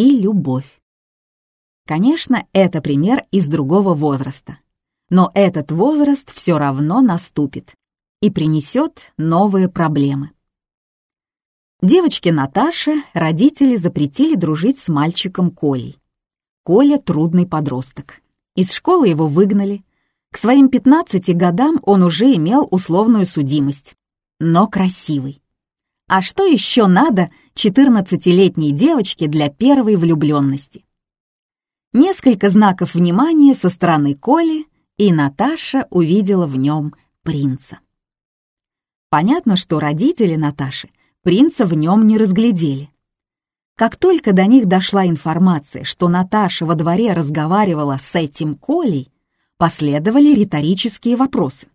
и любовь. Конечно, это пример из другого возраста. Но этот возраст все равно наступит и принесет новые проблемы. Девочке Наташе родители запретили дружить с мальчиком Колей. Коля — трудный подросток. Из школы его выгнали. К своим 15 годам он уже имел условную судимость. Но красивый. А что еще надо 14-летней девочке для первой влюбленности? Несколько знаков внимания со стороны Коли, и Наташа увидела в нем принца. Понятно, что родители Наташи принца в нем не разглядели. Как только до них дошла информация, что Наташа во дворе разговаривала с этим Колей, последовали риторические вопросы.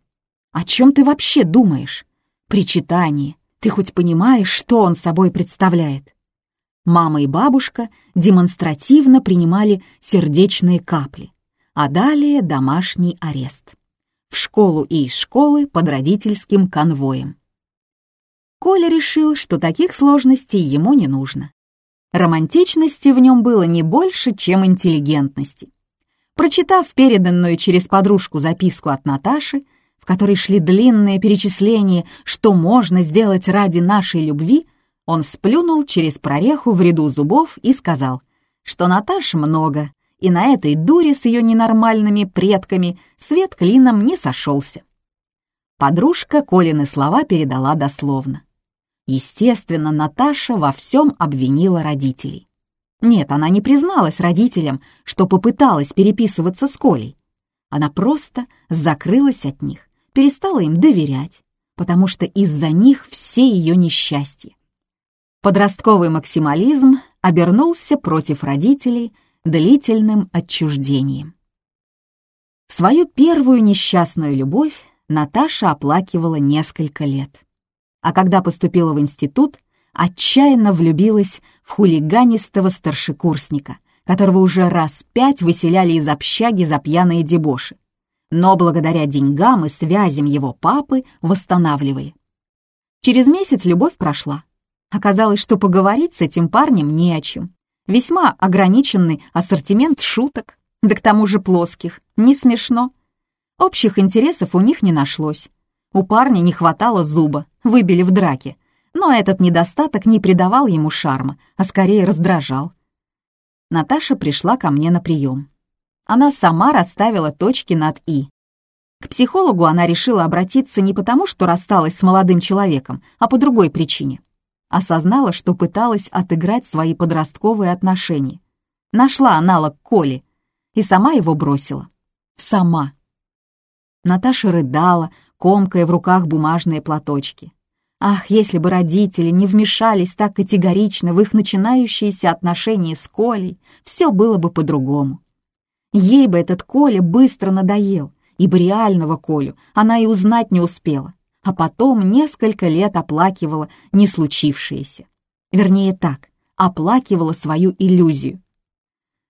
«О чем ты вообще думаешь?» «Причитание. Ты хоть понимаешь, что он собой представляет?» Мама и бабушка демонстративно принимали сердечные капли, а далее домашний арест. В школу и из школы под родительским конвоем. Коля решил, что таких сложностей ему не нужно. Романтичности в нем было не больше, чем интеллигентности. Прочитав переданную через подружку записку от Наташи, в которой шли длинные перечисления, что можно сделать ради нашей любви, он сплюнул через прореху в ряду зубов и сказал, что Наташи много, и на этой дуре с ее ненормальными предками свет клином не сошелся. Подружка Колины слова передала дословно. Естественно, Наташа во всем обвинила родителей. Нет, она не призналась родителям, что попыталась переписываться с Колей. Она просто закрылась от них, перестала им доверять, потому что из-за них все ее несчастья. Подростковый максимализм обернулся против родителей длительным отчуждением. Свою первую несчастную любовь Наташа оплакивала несколько лет а когда поступила в институт, отчаянно влюбилась в хулиганистого старшекурсника, которого уже раз пять выселяли из общаги за пьяные дебоши. Но благодаря деньгам и связям его папы восстанавливали. Через месяц любовь прошла. Оказалось, что поговорить с этим парнем не о чем. Весьма ограниченный ассортимент шуток, да к тому же плоских, не смешно. Общих интересов у них не нашлось. У парня не хватало зуба, выбили в драке, но этот недостаток не придавал ему шарма, а скорее раздражал. Наташа пришла ко мне на прием. Она сама расставила точки над «и». К психологу она решила обратиться не потому, что рассталась с молодым человеком, а по другой причине. Осознала, что пыталась отыграть свои подростковые отношения. Нашла аналог Коли и сама его бросила. Сама. Наташа рыдала, комкая в руках бумажные платочки. Ах, если бы родители не вмешались так категорично в их начинающиеся отношения с Колей, все было бы по-другому. Ей бы этот Коля быстро надоел, ибо реального Колю она и узнать не успела, а потом несколько лет оплакивала не случившееся. Вернее так, оплакивала свою иллюзию.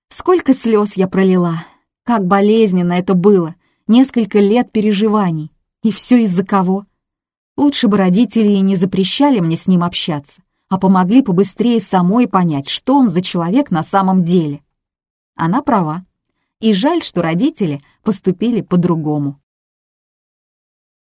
Сколько слез я пролила, как болезненно это было, несколько лет переживаний, и все из-за кого? Лучше бы родители и не запрещали мне с ним общаться, а помогли побыстрее самой понять, что он за человек на самом деле. Она права. И жаль, что родители поступили по-другому.